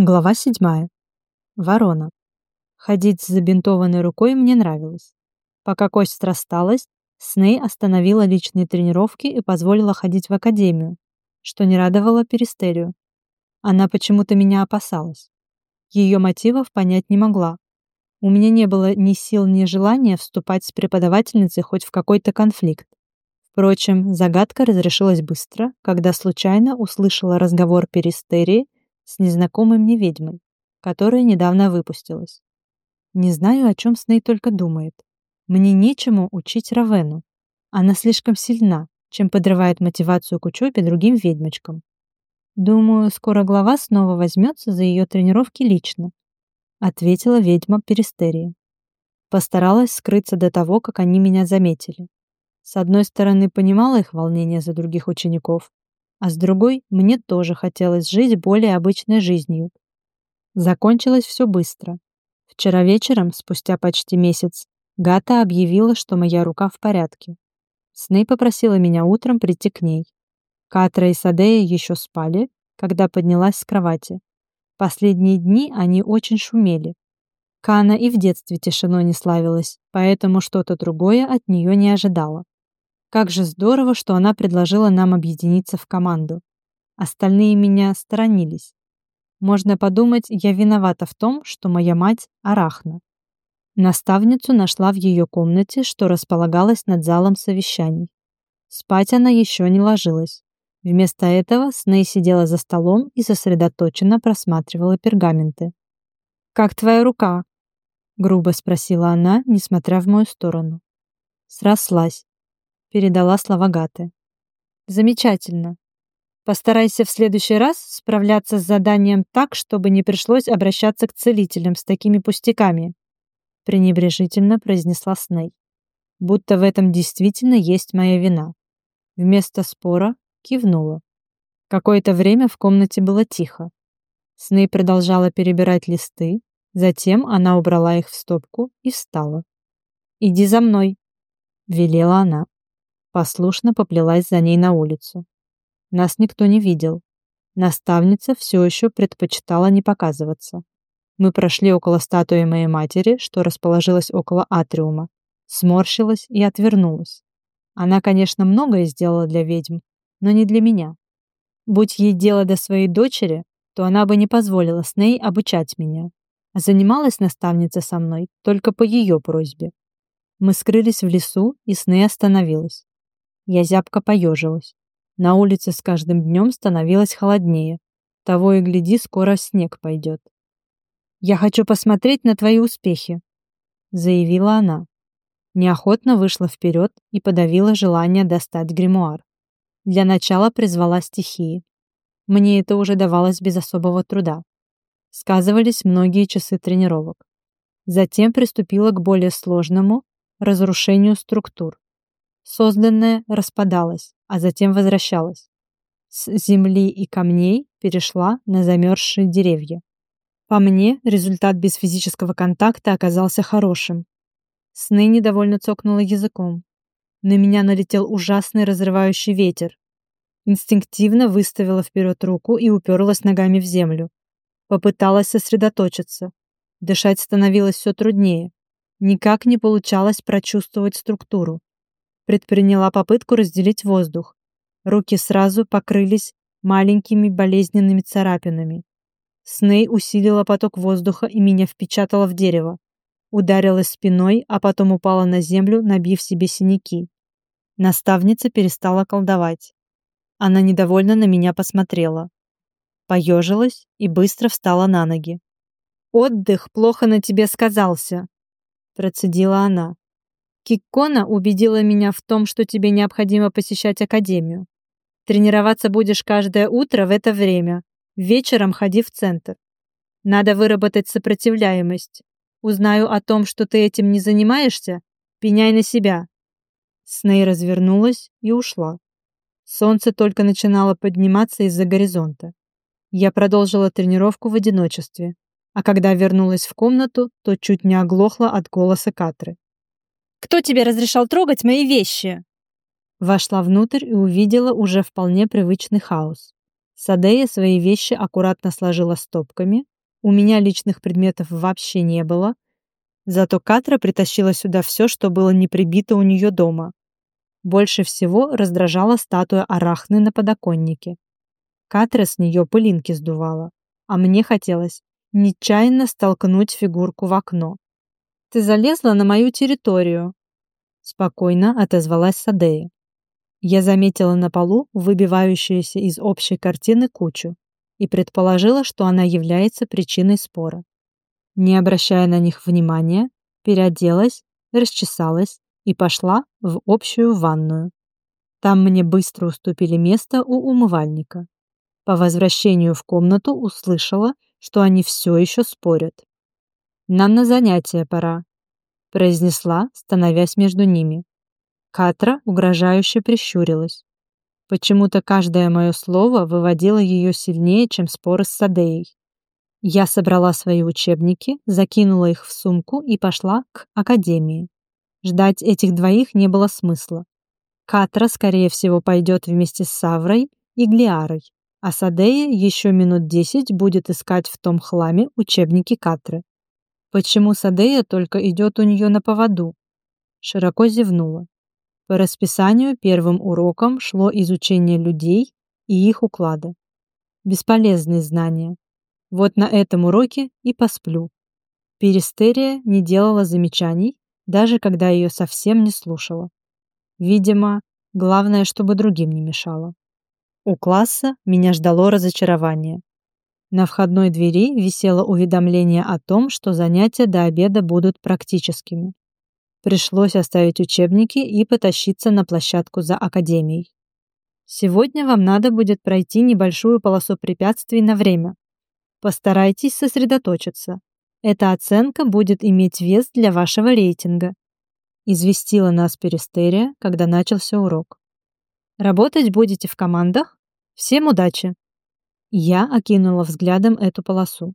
Глава седьмая. Ворона. Ходить с забинтованной рукой мне нравилось. Пока кость срасталась, Сней остановила личные тренировки и позволила ходить в академию, что не радовало Перистерию. Она почему-то меня опасалась. Ее мотивов понять не могла. У меня не было ни сил, ни желания вступать с преподавательницей хоть в какой-то конфликт. Впрочем, загадка разрешилась быстро, когда случайно услышала разговор Перистерии с незнакомой мне ведьмой, которая недавно выпустилась. Не знаю, о чем с ней только думает. Мне нечему учить Равену. Она слишком сильна, чем подрывает мотивацию к учебе другим ведьмочкам. Думаю, скоро глава снова возьмется за ее тренировки лично, ответила ведьма Перистерия. Постаралась скрыться до того, как они меня заметили. С одной стороны, понимала их волнение за других учеников, а с другой мне тоже хотелось жить более обычной жизнью. Закончилось все быстро. Вчера вечером, спустя почти месяц, Гата объявила, что моя рука в порядке. Сней попросила меня утром прийти к ней. Катра и Садея еще спали, когда поднялась с кровати. Последние дни они очень шумели. Кана и в детстве тишиной не славилась, поэтому что-то другое от нее не ожидала. Как же здорово, что она предложила нам объединиться в команду. Остальные меня сторонились. Можно подумать, я виновата в том, что моя мать – арахна. Наставницу нашла в ее комнате, что располагалась над залом совещаний. Спать она еще не ложилась. Вместо этого Сней сидела за столом и сосредоточенно просматривала пергаменты. «Как твоя рука?» — грубо спросила она, несмотря в мою сторону. Срослась передала слова Гаты. Замечательно. Постарайся в следующий раз справляться с заданием так, чтобы не пришлось обращаться к целителям с такими пустяками, пренебрежительно произнесла Сней. Будто в этом действительно есть моя вина. Вместо спора кивнула. Какое-то время в комнате было тихо. Сней продолжала перебирать листы, затем она убрала их в стопку и встала. «Иди за мной», — велела она. Послушно поплелась за ней на улицу. Нас никто не видел. Наставница все еще предпочитала не показываться. Мы прошли около статуи моей матери, что расположилась около атриума, сморщилась и отвернулась. Она, конечно, многое сделала для ведьм, но не для меня. Будь ей дело до своей дочери, то она бы не позволила с ней обучать меня. Занималась наставница со мной только по ее просьбе. Мы скрылись в лесу, и Сней остановилась. Я зябко поежилась. На улице с каждым днем становилось холоднее. Того и гляди, скоро снег пойдет. «Я хочу посмотреть на твои успехи», — заявила она. Неохотно вышла вперед и подавила желание достать гримуар. Для начала призвала стихии. Мне это уже давалось без особого труда. Сказывались многие часы тренировок. Затем приступила к более сложному разрушению структур. Созданное распадалось, а затем возвращалось. С земли и камней перешла на замерзшие деревья. По мне, результат без физического контакта оказался хорошим. Сны недовольно цокнула языком. На меня налетел ужасный разрывающий ветер. Инстинктивно выставила вперед руку и уперлась ногами в землю. Попыталась сосредоточиться. Дышать становилось все труднее. Никак не получалось прочувствовать структуру предприняла попытку разделить воздух. Руки сразу покрылись маленькими болезненными царапинами. Сней усилила поток воздуха и меня впечатала в дерево. Ударилась спиной, а потом упала на землю, набив себе синяки. Наставница перестала колдовать. Она недовольно на меня посмотрела. Поежилась и быстро встала на ноги. «Отдых плохо на тебе сказался», — процедила она. Киккона убедила меня в том, что тебе необходимо посещать академию. Тренироваться будешь каждое утро в это время. Вечером ходи в центр. Надо выработать сопротивляемость. Узнаю о том, что ты этим не занимаешься, пеняй на себя. Сней развернулась и ушла. Солнце только начинало подниматься из-за горизонта. Я продолжила тренировку в одиночестве, а когда вернулась в комнату, то чуть не оглохла от голоса Катры. Кто тебе разрешал трогать мои вещи?» Вошла внутрь и увидела уже вполне привычный хаос. Садея свои вещи аккуратно сложила стопками, у меня личных предметов вообще не было, зато Катра притащила сюда все, что было не прибито у нее дома. Больше всего раздражала статуя Арахны на подоконнике. Катра с нее пылинки сдувала, а мне хотелось нечаянно столкнуть фигурку в окно. «Ты залезла на мою территорию», — спокойно отозвалась Садея. Я заметила на полу выбивающуюся из общей картины кучу и предположила, что она является причиной спора. Не обращая на них внимания, переоделась, расчесалась и пошла в общую ванную. Там мне быстро уступили место у умывальника. По возвращению в комнату услышала, что они все еще спорят. «Нам на занятия пора», — произнесла, становясь между ними. Катра угрожающе прищурилась. Почему-то каждое мое слово выводило ее сильнее, чем споры с Садеей. Я собрала свои учебники, закинула их в сумку и пошла к академии. Ждать этих двоих не было смысла. Катра, скорее всего, пойдет вместе с Саврой и Глиарой, а Садея еще минут десять будет искать в том хламе учебники Катры. Почему Садея только идет у нее на поводу? Широко зевнула. По расписанию первым уроком шло изучение людей и их уклада. Бесполезные знания. Вот на этом уроке и посплю. Перистерия не делала замечаний, даже когда ее совсем не слушала. Видимо, главное, чтобы другим не мешало. У класса меня ждало разочарование. На входной двери висело уведомление о том, что занятия до обеда будут практическими. Пришлось оставить учебники и потащиться на площадку за академией. Сегодня вам надо будет пройти небольшую полосу препятствий на время. Постарайтесь сосредоточиться. Эта оценка будет иметь вес для вашего рейтинга. Известила нас Перистерия, когда начался урок. Работать будете в командах? Всем удачи! Я окинула взглядом эту полосу.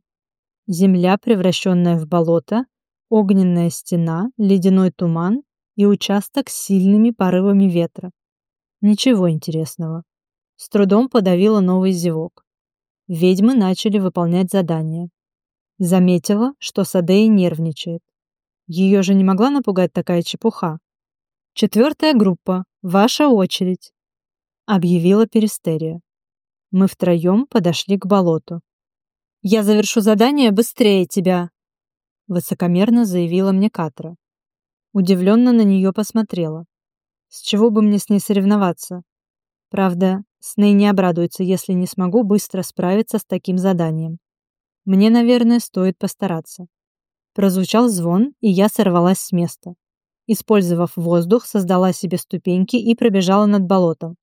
Земля, превращенная в болото, огненная стена, ледяной туман и участок с сильными порывами ветра. Ничего интересного. С трудом подавила новый зевок. Ведьмы начали выполнять задания. Заметила, что Садея нервничает. Ее же не могла напугать такая чепуха. «Четвертая группа. Ваша очередь», — объявила Перистерия. Мы втроем подошли к болоту. «Я завершу задание быстрее тебя», высокомерно заявила мне Катра. Удивленно на нее посмотрела. С чего бы мне с ней соревноваться? Правда, Сней не обрадуется, если не смогу быстро справиться с таким заданием. Мне, наверное, стоит постараться. Прозвучал звон, и я сорвалась с места. Использовав воздух, создала себе ступеньки и пробежала над болотом.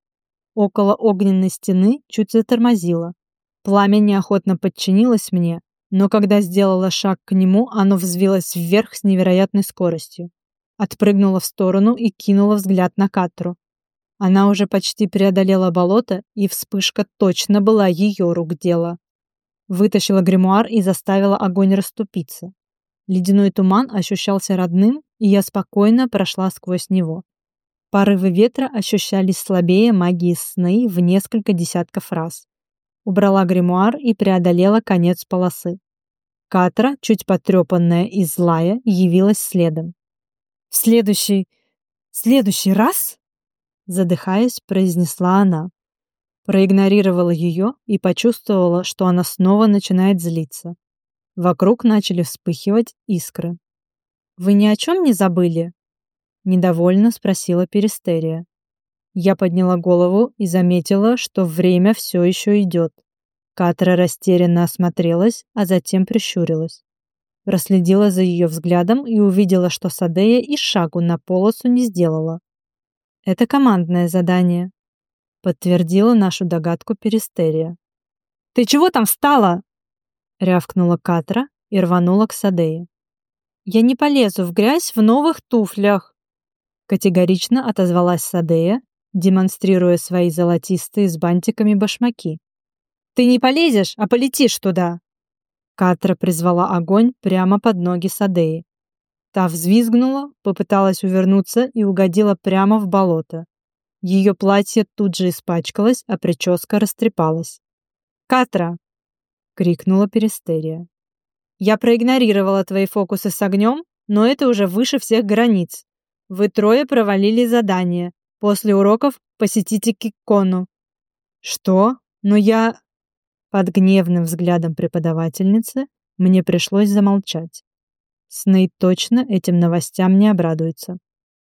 Около огненной стены чуть затормозила. Пламя неохотно подчинилось мне, но когда сделала шаг к нему, оно взвилось вверх с невероятной скоростью. Отпрыгнула в сторону и кинула взгляд на Катру. Она уже почти преодолела болото, и вспышка точно была ее рук дело. Вытащила гримуар и заставила огонь расступиться. Ледяной туман ощущался родным, и я спокойно прошла сквозь него. Порывы ветра ощущались слабее магии сны в несколько десятков раз убрала гримуар и преодолела конец полосы. Катра, чуть потрепанная и злая, явилась следом. «В следующий... следующий раз?» Задыхаясь, произнесла она. Проигнорировала ее и почувствовала, что она снова начинает злиться. Вокруг начали вспыхивать искры. «Вы ни о чем не забыли?» Недовольно спросила Перистерия. Я подняла голову и заметила, что время все еще идет. Катра растерянно осмотрелась, а затем прищурилась. Проследила за ее взглядом и увидела, что Садея и шагу на полосу не сделала. «Это командное задание», — подтвердила нашу догадку Перистерия. «Ты чего там встала?» — рявкнула Катра и рванула к Садее. «Я не полезу в грязь в новых туфлях», — категорично отозвалась Садея демонстрируя свои золотистые с бантиками башмаки. «Ты не полезешь, а полетишь туда!» Катра призвала огонь прямо под ноги Садеи. Та взвизгнула, попыталась увернуться и угодила прямо в болото. Ее платье тут же испачкалось, а прическа растрепалась. Катра!» — крикнула Перистерия. «Я проигнорировала твои фокусы с огнем, но это уже выше всех границ. Вы трое провалили задание. После уроков посетите Киккону». «Что? Но я...» Под гневным взглядом преподавательницы мне пришлось замолчать. Снейд точно этим новостям не обрадуется.